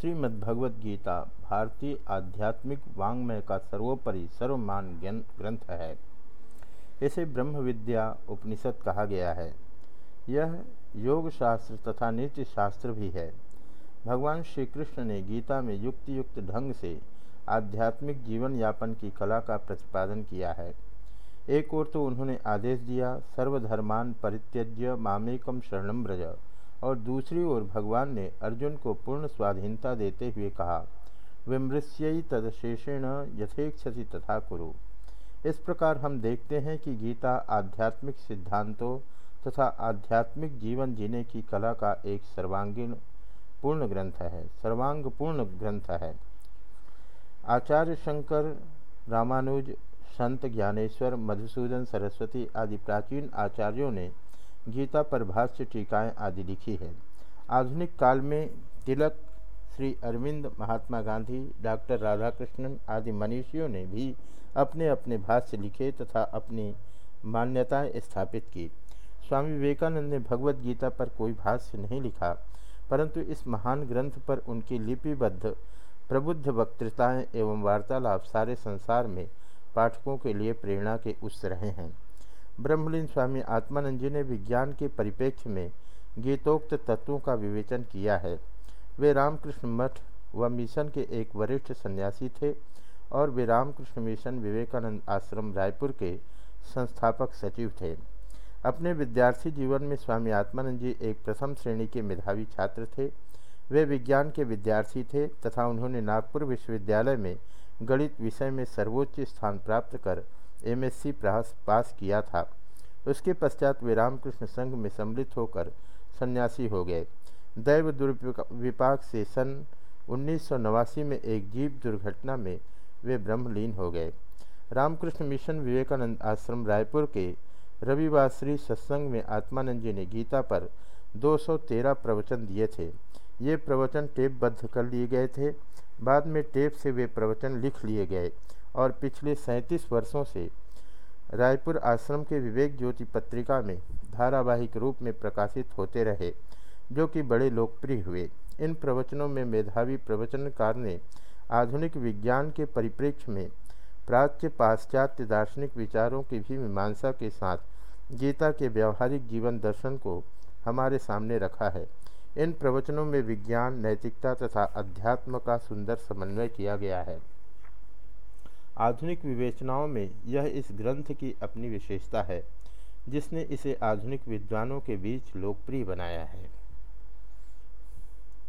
श्रीमद्भगवद गीता भारतीय आध्यात्मिक वाङ्मय का सर्वोपरि सर्वमान ग्रंथ है। इसे ब्रह्म विद्या उपनिषद कहा गया है। यह योग शास्त्र तथा नित्य शास्त्र भी है। भगवान श्री कृष्ण ने गीता में युक्त युक्त ढंग से आध्यात्मिक जीवन यापन की कला का प्रतिपादन किया है। एक ओर तो उन्होंने आदेश दिया, सर्वधर्मान परित्यज्य मामेकम शरणम ब्रज और दूसरी ओर भगवान ने अर्जुन को पूर्ण स्वाधीनता देते हुए कहा विमृश्यई तदशेषेण यथेक्षति तथा कुरु। इस प्रकार हम देखते हैं कि गीता आध्यात्मिक सिद्धांतों तथा आध्यात्मिक जीवन जीने की कला का एक सर्वांगीण पूर्ण ग्रंथ है, सर्वांग पूर्ण ग्रंथ है। आचार्य शंकर, रामानुज, संत ज्ञानेश्वर, मधुसूदन सरस्वती आदि प्राचीन आचार्यों ने गीता पर भाष्य टीकाएँ आदि लिखी है। आधुनिक काल में तिलक, श्री अरविंद महात्मा गांधी, डॉक्टर राधाकृष्णन आदि मनीषियों ने भी अपने अपने भाष्य लिखे तथा अपनी मान्यताएँ स्थापित की। स्वामी विवेकानंद ने भगवत गीता पर कोई भाष्य नहीं लिखा, परंतु इस महान ग्रंथ पर उनकी लिपिबद्ध, प्रबुद्ध वक्तृताएँ एवं वार्तालाप सारे संसार में पाठकों के लिए प्रेरणा के उत्स रहे हैं। ब्रह्मलीन स्वामी आत्मानंद जी ने विज्ञान के परिप्रेक्ष्य में गीतोक्त तत्वों का विवेचन किया है। वे रामकृष्ण मठ व मिशन के एक वरिष्ठ सन्यासी थे और वे रामकृष्ण मिशन विवेकानंद आश्रम रायपुर के संस्थापक सचिव थे। अपने विद्यार्थी जीवन में स्वामी आत्मानंद जी एक प्रथम श्रेणी के मेधावी छात्र थे। वे विज्ञान के विद्यार्थी थे तथा उन्होंने नागपुर विश्वविद्यालय में गणित विषय में सर्वोच्च स्थान प्राप्त कर एमएससी पास किया था। उसके पश्चात वे रामकृष्ण संघ में सम्मिलित होकर सन्यासी हो गए। दैव दुर्विपाक से सन उन्नीस सौ नवासी में एक जीप दुर्घटना में वे ब्रह्मलीन हो गए। रामकृष्ण मिशन विवेकानंद आश्रम रायपुर के रविवार श्री सत्संग में आत्मानंद जी ने गीता पर 213 प्रवचन दिए थे। ये प्रवचन टेपबद्ध कर लिए गए थे। बाद में टेप से वे प्रवचन लिख लिए गए और पिछले सैंतीस वर्षों से रायपुर आश्रम के विवेक ज्योति पत्रिका में धारावाहिक रूप में प्रकाशित होते रहे, जो कि बड़े लोकप्रिय हुए। इन प्रवचनों में मेधावी प्रवचनकार ने आधुनिक विज्ञान के परिप्रेक्ष्य में प्राच्य पाश्चात्य दार्शनिक विचारों की भी मीमांसा के साथ गीता के व्यवहारिक जीवन दर्शन को हमारे सामने रखा है। इन प्रवचनों में विज्ञान, नैतिकता तथा अध्यात्म का सुंदर समन्वय किया गया है। आधुनिक विवेचनाओं में यह इस ग्रंथ की अपनी विशेषता है, जिसने इसे आधुनिक विद्वानों के बीच लोकप्रिय बनाया है।